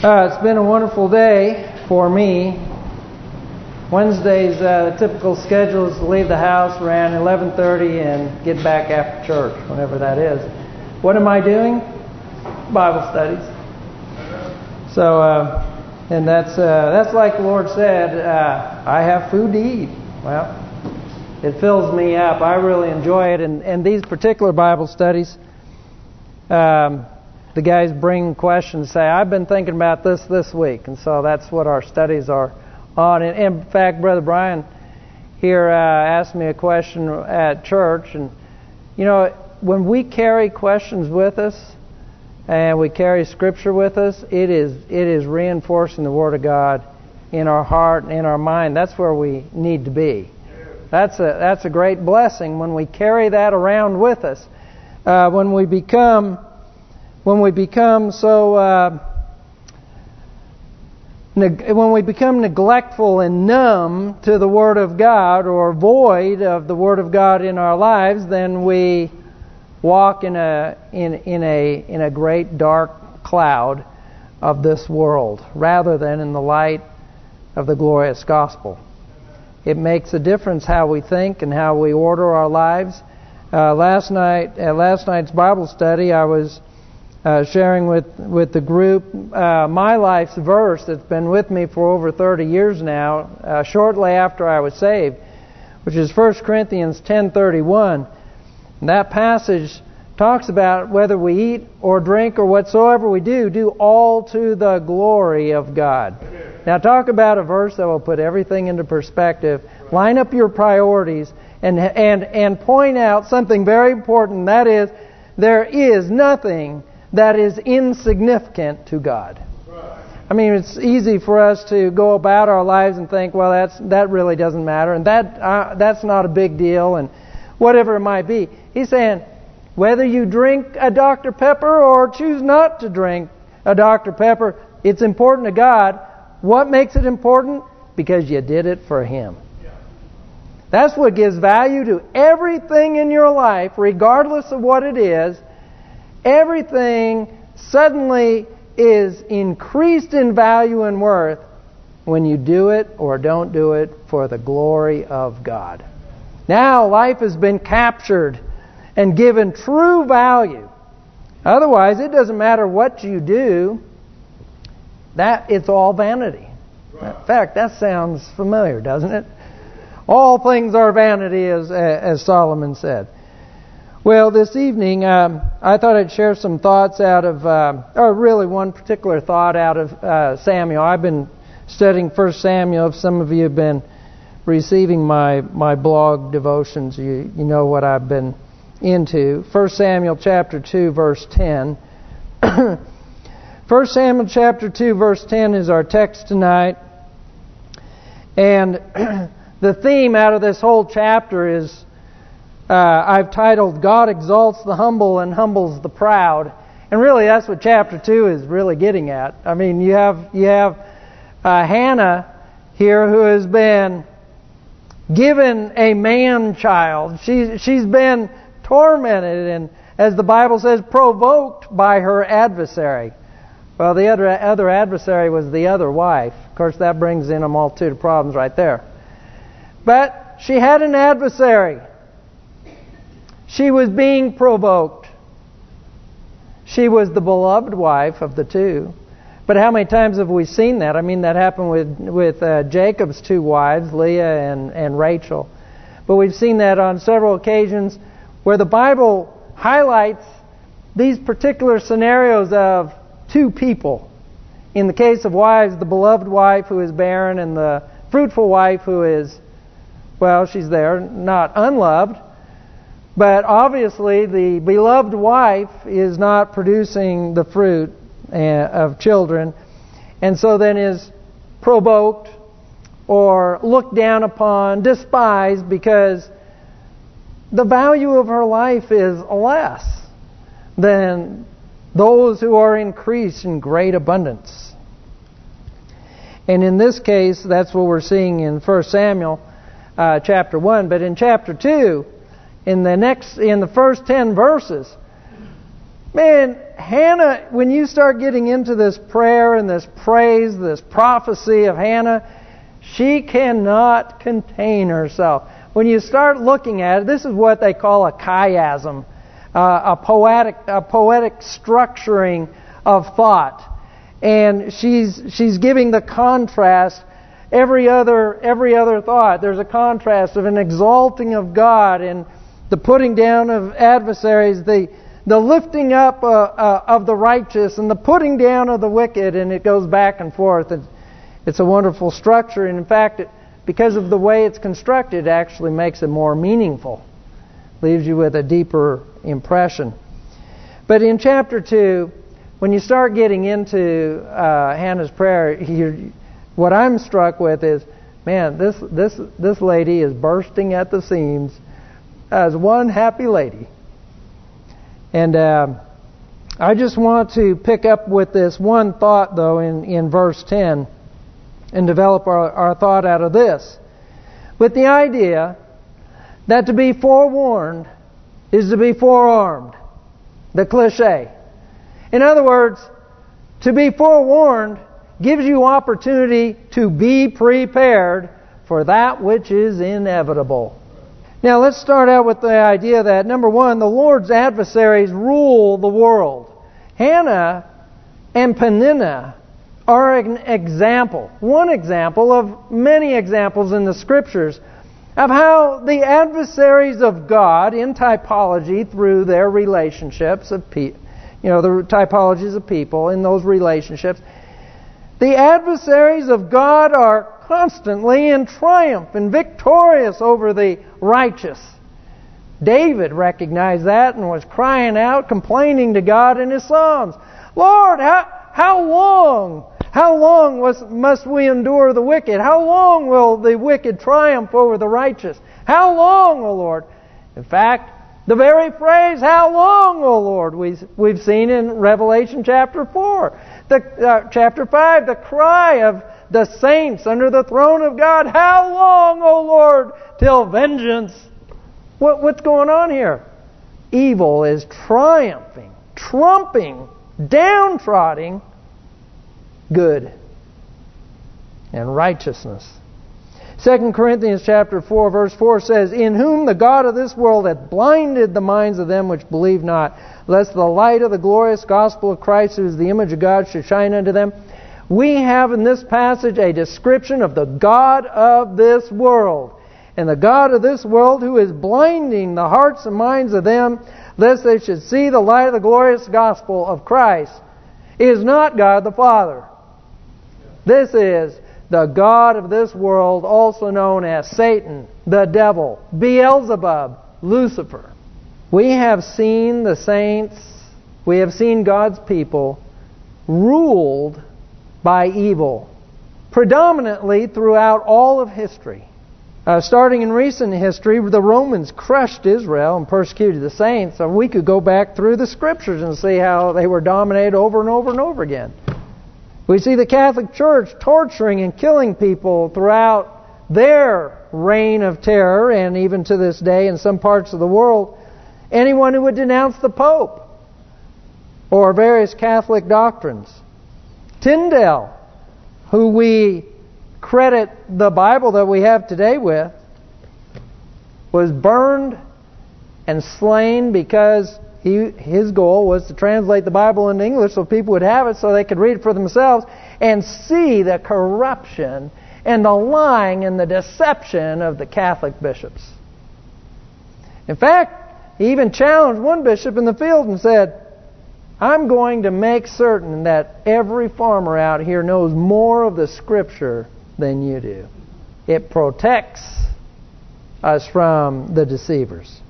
Uh, it's been a wonderful day for me. Wednesday's uh, typical schedule is to leave the house around 11:30 and get back after church, whenever that is. What am I doing? Bible studies. So, uh, and that's uh, that's like the Lord said. Uh, I have food to eat. Well, it fills me up. I really enjoy it, and and these particular Bible studies. Um, the guys bring questions, say, I've been thinking about this this week. And so that's what our studies are on. And in fact, Brother Brian here uh, asked me a question at church. And, you know, when we carry questions with us and we carry Scripture with us, it is it is reinforcing the Word of God in our heart and in our mind. That's where we need to be. That's a that's a great blessing when we carry that around with us. Uh, when we become when we become so uh, when we become neglectful and numb to the Word of God or void of the Word of God in our lives, then we walk in a in in a in a great dark cloud of this world rather than in the light of the glorious gospel. It makes a difference how we think and how we order our lives. Uh, last night, at last night's Bible study, I was uh, sharing with with the group uh, my life's verse that's been with me for over 30 years now. Uh, shortly after I was saved, which is 1 Corinthians 10:31. That passage talks about whether we eat or drink or whatsoever we do, do all to the glory of God. Now talk about a verse that will put everything into perspective. Line up your priorities and and and point out something very important. That is, there is nothing that is insignificant to God. I mean, it's easy for us to go about our lives and think, well, that's that really doesn't matter, and that uh, that's not a big deal, and whatever it might be. He's saying, whether you drink a Dr. Pepper or choose not to drink a Dr. Pepper, it's important to God. What makes it important? Because you did it for Him. That's what gives value to everything in your life, regardless of what it is, everything suddenly is increased in value and worth when you do it or don't do it for the glory of God. Now life has been captured and given true value. Otherwise, it doesn't matter what you do. That it's all vanity. In fact, that sounds familiar, doesn't it? All things are vanity, as as Solomon said. Well, this evening, um, I thought I'd share some thoughts out of, uh, or really one particular thought out of uh, Samuel. I've been studying First Samuel. If some of you have been receiving my my blog devotions, you you know what I've been into. First Samuel chapter two, verse ten. First Samuel chapter two, verse ten is our text tonight, and the theme out of this whole chapter is uh, I've titled God Exalts the Humble and Humbles the Proud. And really that's what chapter 2 is really getting at. I mean, you have you have uh, Hannah here who has been given a man child. She, she's been tormented and, as the Bible says, provoked by her adversary. Well, the other other adversary was the other wife. Of course, that brings in a multitude of problems right there. But she had an adversary. She was being provoked. She was the beloved wife of the two. But how many times have we seen that? I mean, that happened with with uh, Jacob's two wives, Leah and, and Rachel. But we've seen that on several occasions where the Bible highlights these particular scenarios of two people. In the case of wives, the beloved wife who is barren and the fruitful wife who is, well, she's there, not unloved. But obviously, the beloved wife is not producing the fruit uh, of children, and so then is provoked or looked down upon, despised, because the value of her life is less than those who are increased in great abundance. And in this case, that's what we're seeing in 1 Samuel uh, chapter 1. But in chapter 2, in the next in the first 10 verses. Man, Hannah, when you start getting into this prayer and this praise, this prophecy of Hannah, she cannot contain herself. When you start looking at it, this is what they call a chiasm, uh, a poetic, a poetic structuring of thought, and she's she's giving the contrast. Every other every other thought, there's a contrast of an exalting of God and the putting down of adversaries, the the lifting up uh, uh, of the righteous and the putting down of the wicked, and it goes back and forth. It's, it's a wonderful structure, and in fact, it, because of the way it's constructed, it actually makes it more meaningful. Leaves you with a deeper impression. But in chapter 2, when you start getting into uh, Hannah's prayer, what I'm struck with is, man, this this this lady is bursting at the seams as one happy lady. And uh, I just want to pick up with this one thought, though, in, in verse 10 and develop our, our thought out of this. With the idea that to be forewarned is to be forearmed. The cliche. In other words, to be forewarned gives you opportunity to be prepared for that which is inevitable. Now let's start out with the idea that, number one, the Lord's adversaries rule the world. Hannah and Peninnah are an example, one example of many examples in the Scriptures of how the adversaries of God in typology through their relationships of people, you know, the typologies of people in those relationships, the adversaries of God are constantly in triumph and victorious over the righteous. David recognized that and was crying out, complaining to God in his Psalms. Lord, how, how long? How long was, must we endure the wicked? How long will the wicked triumph over the righteous? How long, O Lord? In fact, the very phrase, how long, O Lord, we've, we've seen in Revelation chapter 4. The, uh, chapter 5, the cry of the saints under the throne of God. How long, O Lord, till vengeance? What, what's going on here? Evil is triumphing, trumping, downtrodden good and righteousness. 2 Corinthians chapter 4 verse 4 says, In whom the God of this world hath blinded the minds of them which believe not, lest the light of the glorious gospel of Christ, who is the image of God, should shine unto them. We have in this passage a description of the God of this world. And the God of this world who is blinding the hearts and minds of them, lest they should see the light of the glorious gospel of Christ, is not God the Father. This is the God of this world, also known as Satan, the devil, Beelzebub, Lucifer. We have seen the saints, we have seen God's people ruled by evil, predominantly throughout all of history. Uh, starting in recent history, the Romans crushed Israel and persecuted the saints. We could go back through the scriptures and see how they were dominated over and over and over again. We see the Catholic Church torturing and killing people throughout their reign of terror and even to this day in some parts of the world. Anyone who would denounce the Pope or various Catholic doctrines. Tyndale, who we credit the Bible that we have today with, was burned and slain because he, his goal was to translate the Bible into English so people would have it so they could read it for themselves and see the corruption and the lying and the deception of the Catholic bishops. In fact, he even challenged one bishop in the field and said, I'm going to make certain that every farmer out here knows more of the Scripture than you do. It protects us from the deceivers.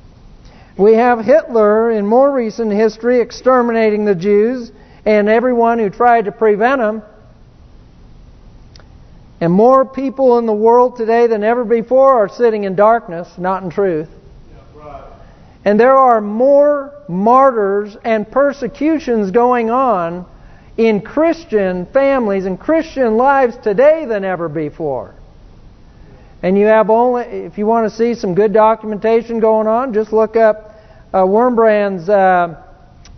We have Hitler in more recent history exterminating the Jews and everyone who tried to prevent them. And more people in the world today than ever before are sitting in darkness, not in truth. And there are more martyrs and persecutions going on in Christian families and Christian lives today than ever before. And you have only, if you want to see some good documentation going on, just look up uh, Wurmbrand's uh,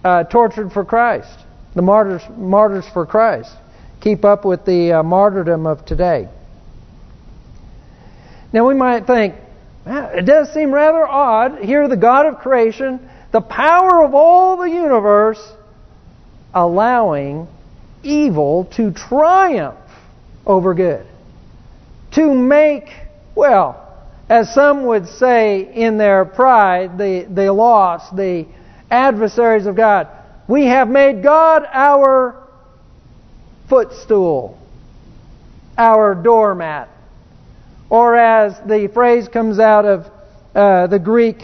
uh, tortured for Christ, the martyrs, martyrs for Christ. Keep up with the uh, martyrdom of today. Now we might think, it does seem rather odd. Here, the God of creation, the power of all the universe, allowing evil to triumph over good. To make, well, as some would say in their pride, the, the lost, the adversaries of God, we have made God our footstool, our doormat. Or as the phrase comes out of uh, the Greek,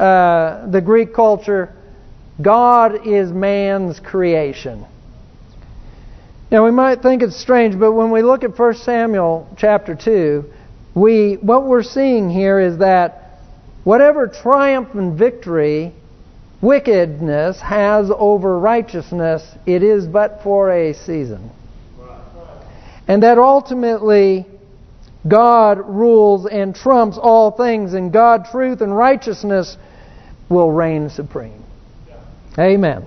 uh, the Greek culture, God is man's creation. Now we might think it's strange, but when we look at 1 Samuel chapter 2, we what we're seeing here is that whatever triumph and victory wickedness has over righteousness, it is but for a season. And that ultimately God rules and trumps all things, and God, truth, and righteousness will reign supreme. Amen.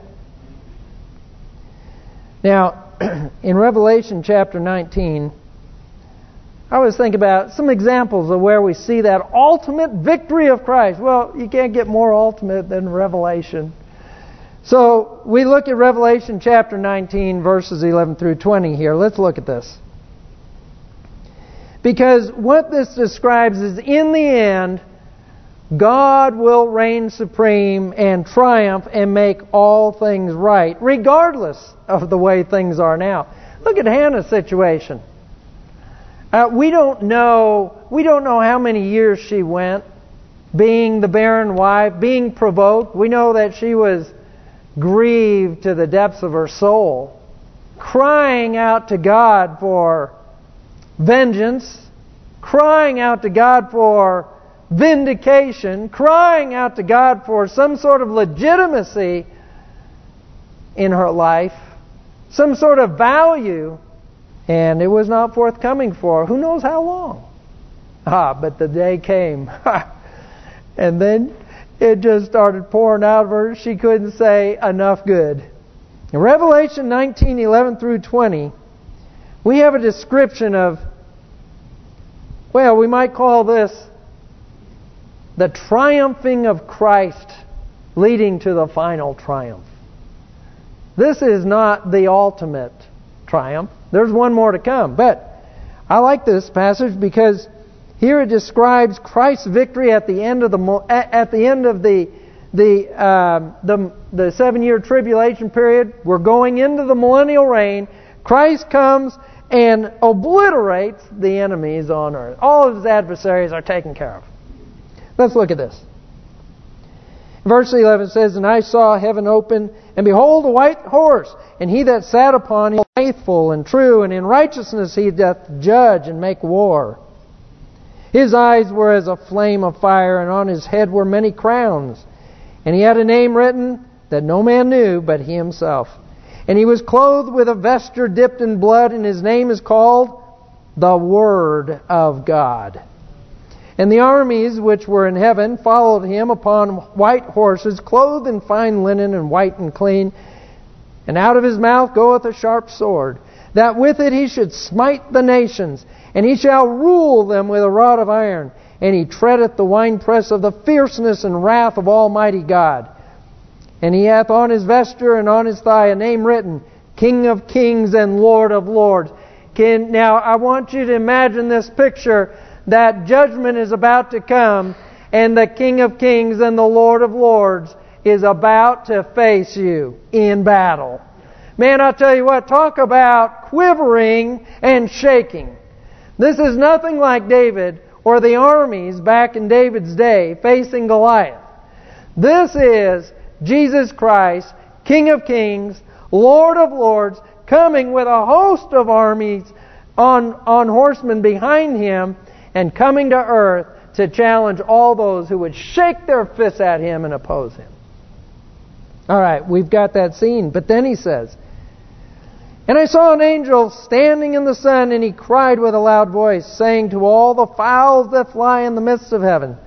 Now, in Revelation chapter 19, I was thinking about some examples of where we see that ultimate victory of Christ. Well, you can't get more ultimate than Revelation. So we look at Revelation chapter 19, verses 11 through 20 here. Let's look at this. Because what this describes is in the end, God will reign supreme and triumph and make all things right, regardless of the way things are now. Look at Hannah's situation. Uh, we don't know. We don't know how many years she went, being the barren wife, being provoked. We know that she was grieved to the depths of her soul, crying out to God for vengeance, crying out to God for vindication, crying out to God for some sort of legitimacy in her life, some sort of value, and it was not forthcoming for. Who knows how long? Ah, but the day came. and then it just started pouring out of her. She couldn't say enough good. In Revelation 19, 11 through 20, we have a description of, well, we might call this the triumphing of Christ leading to the final triumph. This is not the ultimate triumph. There's one more to come. But I like this passage because here it describes Christ's victory at the end of the at the end of the the uh, the the seven year tribulation period. We're going into the millennial reign. Christ comes and obliterates the enemies on earth. All of his adversaries are taken care of. Let's look at this. Verse 11 says, And I saw heaven open, and behold a white horse, and he that sat upon him faithful and true, and in righteousness he doth judge and make war. His eyes were as a flame of fire, and on his head were many crowns. And he had a name written that no man knew but he himself. And he was clothed with a vesture dipped in blood, and his name is called the Word of God. And the armies which were in heaven followed him upon white horses, clothed in fine linen and white and clean. And out of his mouth goeth a sharp sword, that with it he should smite the nations, and he shall rule them with a rod of iron. And he treadeth the winepress of the fierceness and wrath of Almighty God. And he hath on his vesture and on his thigh a name written, King of kings and Lord of lords. Can, now, I want you to imagine this picture that judgment is about to come and the King of Kings and the Lord of Lords is about to face you in battle. Man, I tell you what, talk about quivering and shaking. This is nothing like David or the armies back in David's day facing Goliath. This is Jesus Christ, King of Kings, Lord of Lords, coming with a host of armies on, on horsemen behind him and coming to earth to challenge all those who would shake their fists at him and oppose him. All right, we've got that scene. But then he says, And I saw an angel standing in the sun, and he cried with a loud voice, saying to all the fowls that fly in the midst of heaven,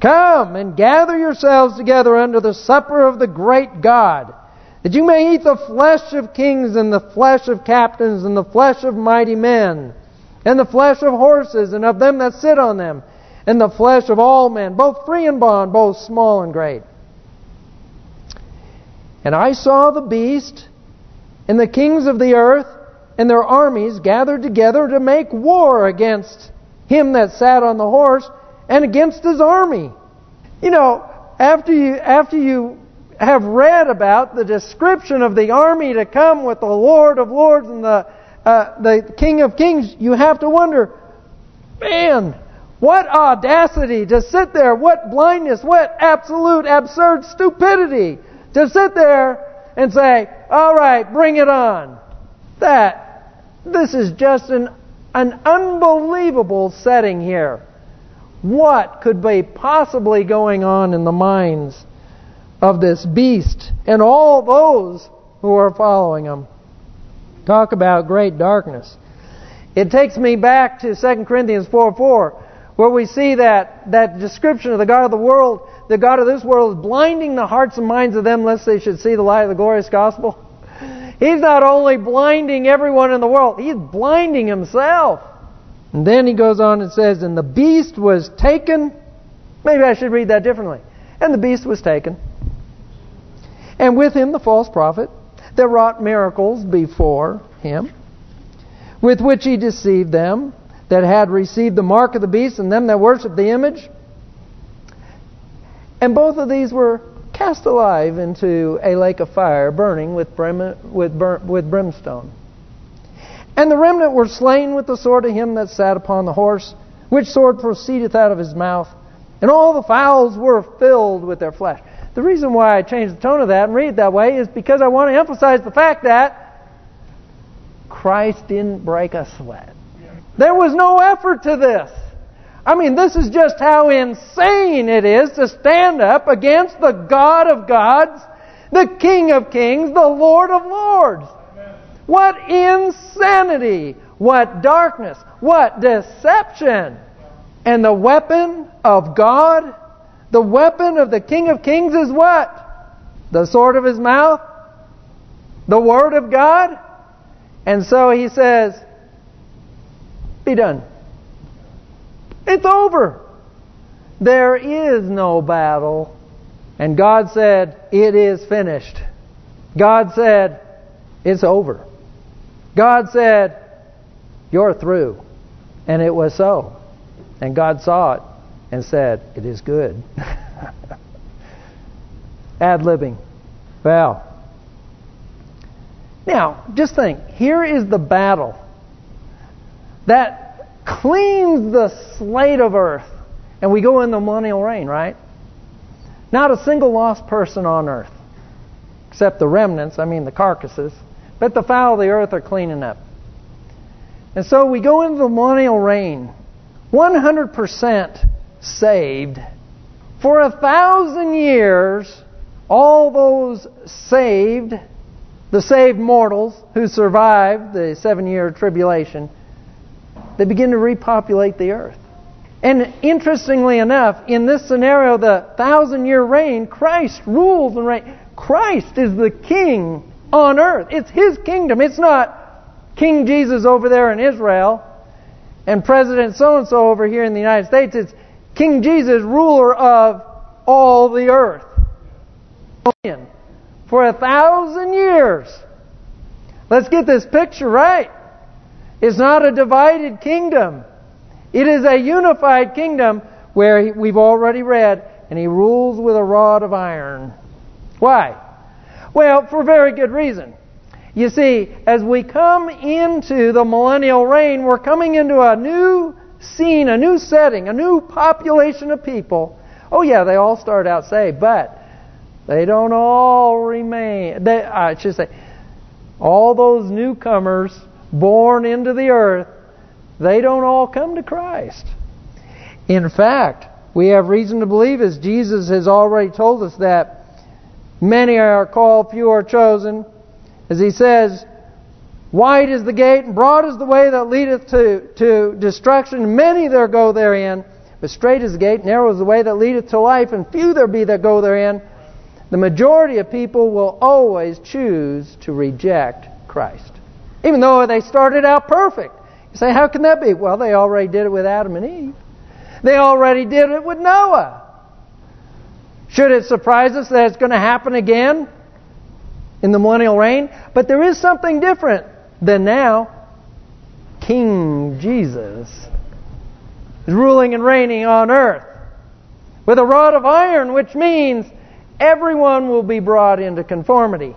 Come and gather yourselves together under the supper of the great God, that you may eat the flesh of kings and the flesh of captains and the flesh of mighty men and the flesh of horses and of them that sit on them and the flesh of all men, both free and bond, both small and great. And I saw the beast and the kings of the earth and their armies gathered together to make war against him that sat on the horse and against his army. You know, after you after you have read about the description of the army to come with the Lord of Lords and the uh, the King of Kings, you have to wonder, man, what audacity to sit there, what blindness, what absolute absurd stupidity to sit there and say, all right, bring it on. That, this is just an, an unbelievable setting here. What could be possibly going on in the minds of this beast and all those who are following him? Talk about great darkness. It takes me back to 2 Corinthians 4 4, where we see that, that description of the God of the world, the God of this world is blinding the hearts and minds of them lest they should see the light of the glorious gospel. He's not only blinding everyone in the world, he's blinding himself. And then he goes on and says, And the beast was taken. Maybe I should read that differently. And the beast was taken. And with him the false prophet that wrought miracles before him, with which he deceived them that had received the mark of the beast and them that worshipped the image. And both of these were cast alive into a lake of fire, burning with, brim, with, with brimstone. And the remnant were slain with the sword of him that sat upon the horse, which sword proceedeth out of his mouth. And all the fowls were filled with their flesh. The reason why I changed the tone of that and read it that way is because I want to emphasize the fact that Christ didn't break a sweat. There was no effort to this. I mean, this is just how insane it is to stand up against the God of gods, the King of kings, the Lord of lords. What insanity! What darkness! What deception! And the weapon of God, the weapon of the King of kings is what? The sword of his mouth? The Word of God? And so he says, be done. It's over. There is no battle. And God said, it is finished. God said, it's over. God said, you're through. And it was so. And God saw it and said, it is good. Ad-libbing. Well. Now, just think. Here is the battle. That cleans the slate of earth. And we go in the millennial reign, right? Not a single lost person on earth. Except the remnants, I mean the carcasses. But the fowl of the earth are cleaning up. And so we go into the millennial reign. 100% saved. For a thousand years, all those saved, the saved mortals who survived the seven-year tribulation, they begin to repopulate the earth. And interestingly enough, in this scenario, the thousand year reign, Christ rules and reigns. Christ is the king on earth. It's his kingdom. It's not King Jesus over there in Israel and President so and so over here in the United States. It's King Jesus, ruler of all the earth. For a thousand years. Let's get this picture right It's not a divided kingdom. It is a unified kingdom where we've already read, and he rules with a rod of iron. Why? Well, for very good reason. You see, as we come into the millennial reign, we're coming into a new scene, a new setting, a new population of people. Oh yeah, they all start out saved, but they don't all remain. They, I should say, all those newcomers born into the earth, they don't all come to Christ. In fact, we have reason to believe, as Jesus has already told us, that many are called, few are chosen. As he says, Wide is the gate, and broad is the way that leadeth to, to destruction. Many there go therein. But strait is the gate, narrow is the way that leadeth to life, and few there be that go therein. the majority of people will always choose to reject Christ. Even though they started out perfect. You say, how can that be? Well, they already did it with Adam and Eve. They already did it with Noah. Should it surprise us that it's going to happen again in the millennial reign? But there is something different than now. King Jesus is ruling and reigning on earth with a rod of iron, which means everyone will be brought into conformity.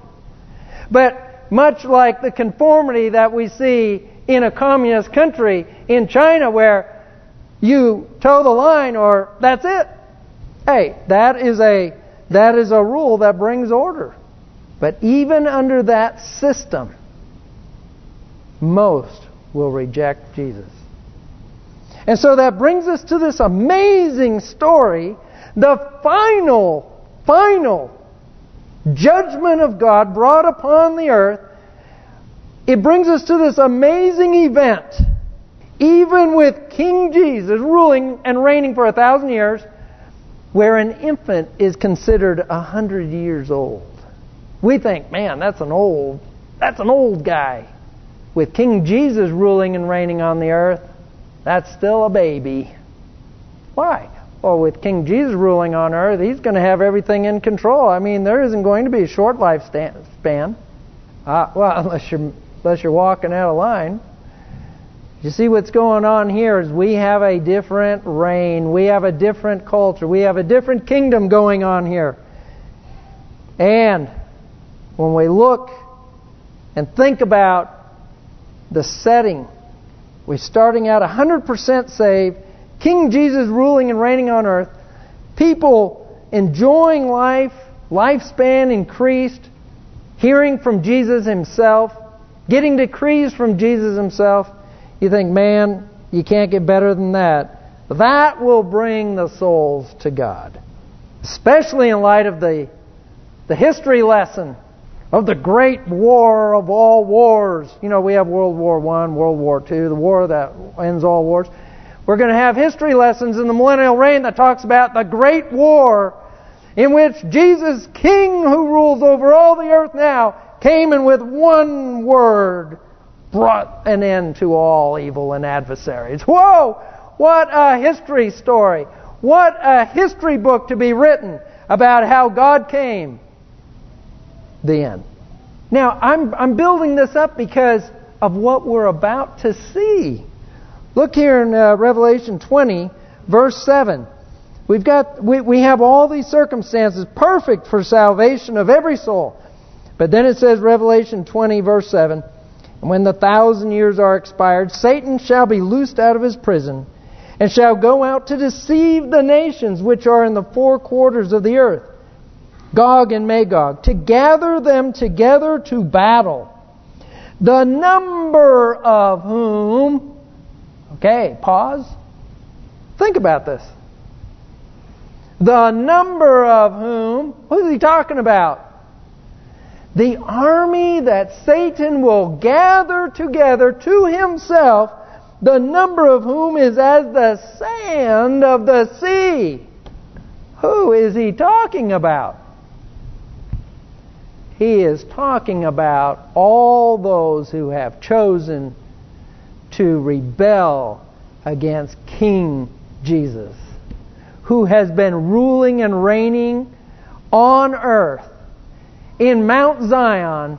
But much like the conformity that we see in a communist country in China where you toe the line or that's it. Hey, that is a that is a rule that brings order. But even under that system, most will reject Jesus. And so that brings us to this amazing story, the final, final judgment of God brought upon the earth. It brings us to this amazing event. Even with King Jesus ruling and reigning for a thousand years, where an infant is considered a hundred years old. We think, man, that's an old, that's an old guy. With King Jesus ruling and reigning on the earth, that's still a baby. Why? Well, with King Jesus ruling on earth, he's going to have everything in control. I mean, there isn't going to be a short lifespan. Uh, well, unless you're unless you're walking out of line. You see what's going on here is we have a different reign. We have a different culture. We have a different kingdom going on here. And when we look and think about the setting, we're starting out 100% saved, King Jesus ruling and reigning on earth, people enjoying life, lifespan increased, hearing from Jesus himself, getting decrees from Jesus himself, you think, man, you can't get better than that. That will bring the souls to God. Especially in light of the, the history lesson of the great war of all wars. You know, we have World War One, World War Two, the war that ends all wars. We're going to have history lessons in the millennial reign that talks about the great war in which Jesus, King who rules over all the earth now, came and with one word brought an end to all evil and adversaries. Whoa! What a history story. What a history book to be written about how God came. The end. Now, I'm, I'm building this up because of what we're about to see. Look here in uh, Revelation 20, verse 7. We've got, we, we have all these circumstances perfect for salvation of every soul. But then it says, Revelation 20, verse 7, and when the thousand years are expired, Satan shall be loosed out of his prison, and shall go out to deceive the nations which are in the four quarters of the earth, Gog and Magog, to gather them together to battle. The number of whom... Okay, pause. Think about this. The number of whom... Who is he talking about? The army that Satan will gather together to himself, the number of whom is as the sand of the sea. Who is he talking about? He is talking about all those who have chosen to rebel against King Jesus, who has been ruling and reigning on earth in Mount Zion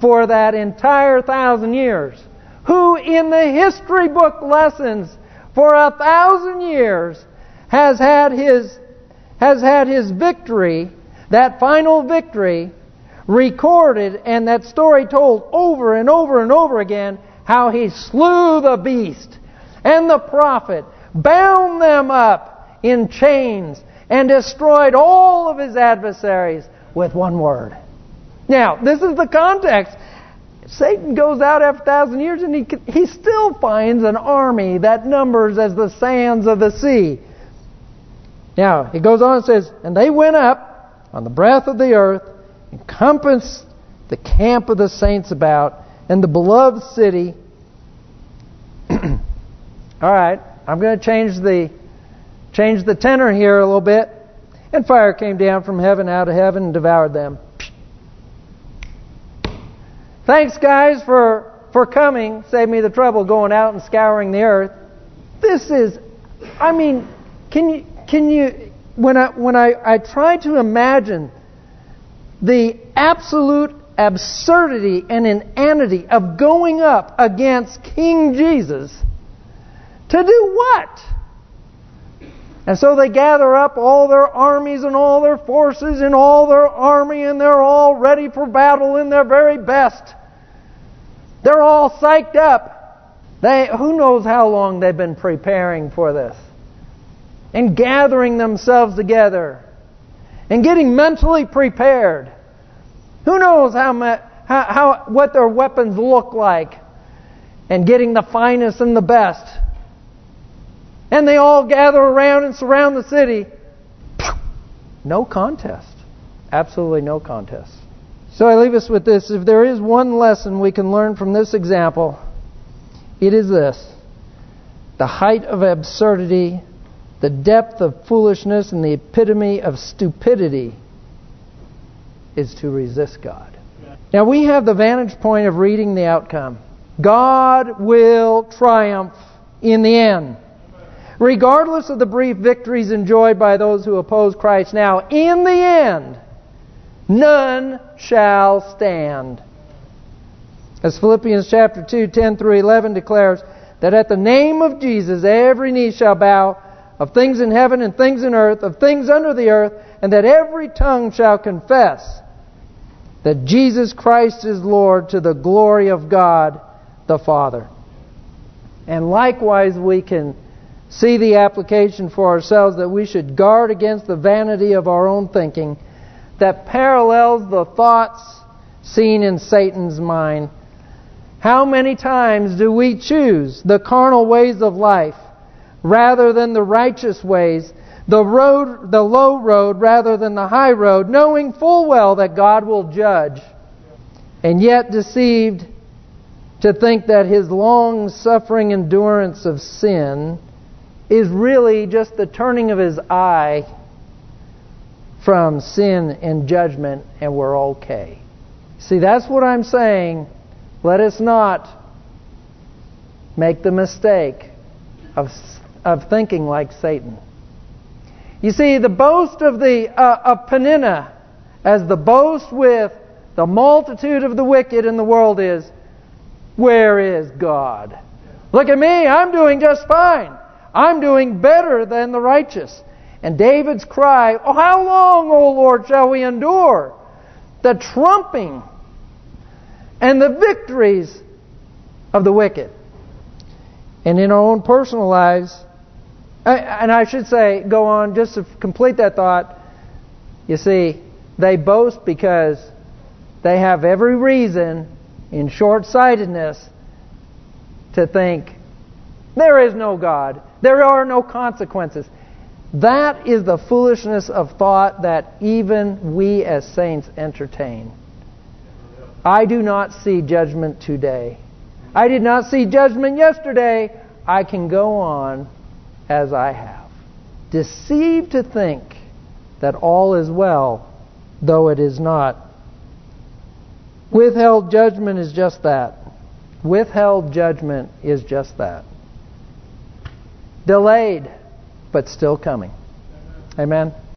for that entire thousand years, who in the history book lessons for a thousand years has had his has had his victory, that final victory, recorded and that story told over and over and over again how he slew the beast and the prophet, bound them up in chains, and destroyed all of his adversaries with one word. Now, this is the context. Satan goes out after a thousand years and he, he still finds an army that numbers as the sands of the sea. Now, he goes on and says, And they went up on the breath of the earth, encompassed the camp of the saints about, and the beloved city. All right, I'm going to change the change the tenor here a little bit. And fire came down from heaven out of heaven and devoured them. Thanks, guys, for, for coming. Save me the trouble going out and scouring the earth. This is, I mean, can you, can you, when I, when I, I try to imagine the absolute absurdity and inanity of going up against King Jesus, to do what? And so they gather up all their armies and all their forces and all their army and they're all ready for battle in their very best. They're all psyched up. They, who knows how long they've been preparing for this. And gathering themselves together. And getting mentally prepared. Who knows how, how, how what their weapons look like. And getting the finest and the best. And they all gather around and surround the city. No contest. Absolutely no contest. So I leave us with this. If there is one lesson we can learn from this example, it is this. The height of absurdity, the depth of foolishness, and the epitome of stupidity is to resist God. Now we have the vantage point of reading the outcome. God will triumph in the end. Regardless of the brief victories enjoyed by those who oppose Christ now, in the end, none shall stand. As Philippians chapter 2, 10 through 11 declares, that at the name of Jesus every knee shall bow, of things in heaven and things in earth, of things under the earth, and that every tongue shall confess that Jesus Christ is Lord to the glory of God the Father. And likewise we can see the application for ourselves that we should guard against the vanity of our own thinking that parallels the thoughts seen in Satan's mind. How many times do we choose the carnal ways of life rather than the righteous ways, the road, the low road rather than the high road, knowing full well that God will judge, and yet deceived to think that His long-suffering endurance of sin is really just the turning of His eye from sin and judgment and we're okay. See, that's what I'm saying. Let us not make the mistake of, of thinking like Satan. You see, the boast of the uh, of Peninnah, as the boast with the multitude of the wicked in the world is, where is God? Look at me, I'm doing just fine. I'm doing better than the righteous. And David's cry, Oh, how long, O Lord, shall we endure? The trumping and the victories of the wicked. And in our own personal lives, and I should say, go on, just to complete that thought, you see, they boast because they have every reason in short-sightedness to think there is no God. There are no consequences. That is the foolishness of thought that even we as saints entertain. I do not see judgment today. I did not see judgment yesterday. I can go on as I have. Deceived to think that all is well, though it is not. Withheld judgment is just that. Withheld judgment is just that. Delayed but still coming. Amen.